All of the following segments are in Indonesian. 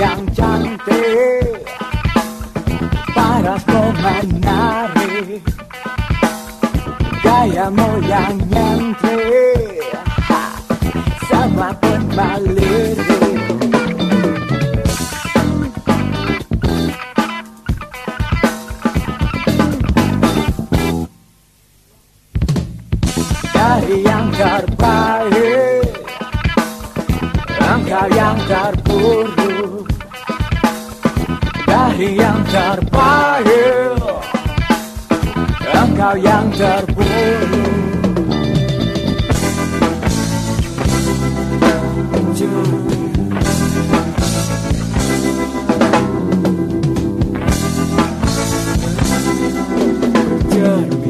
yang cantik. Parasmu menarik Gayamu yang nyentrik. Semua pun melirik Dari yang terbaik Engkau yang terburuk Dari yang terbaik Engkau yang terburuk I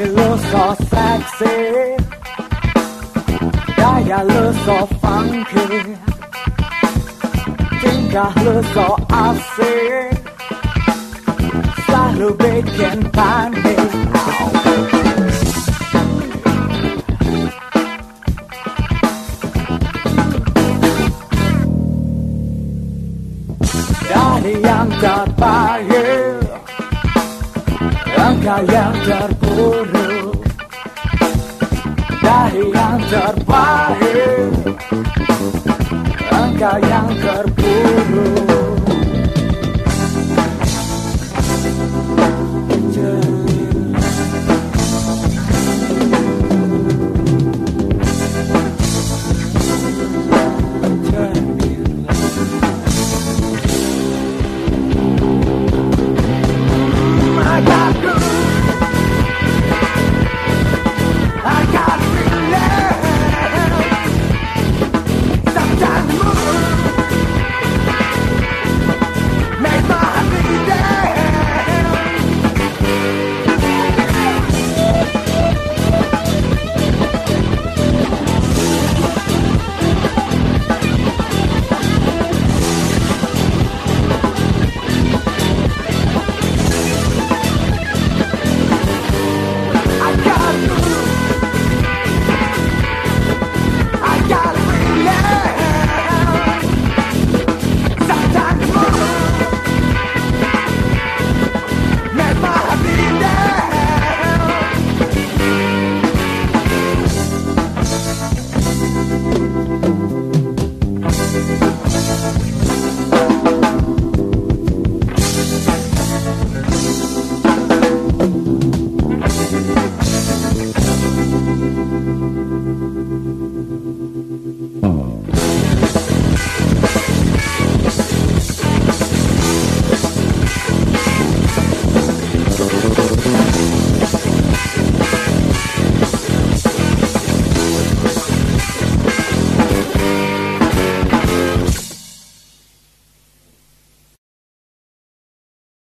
I look so sexy. i look so funky. i look so big and tiny. I'm the. Engkau yang terburuk Dari yang terbaik Engkau yang terburuk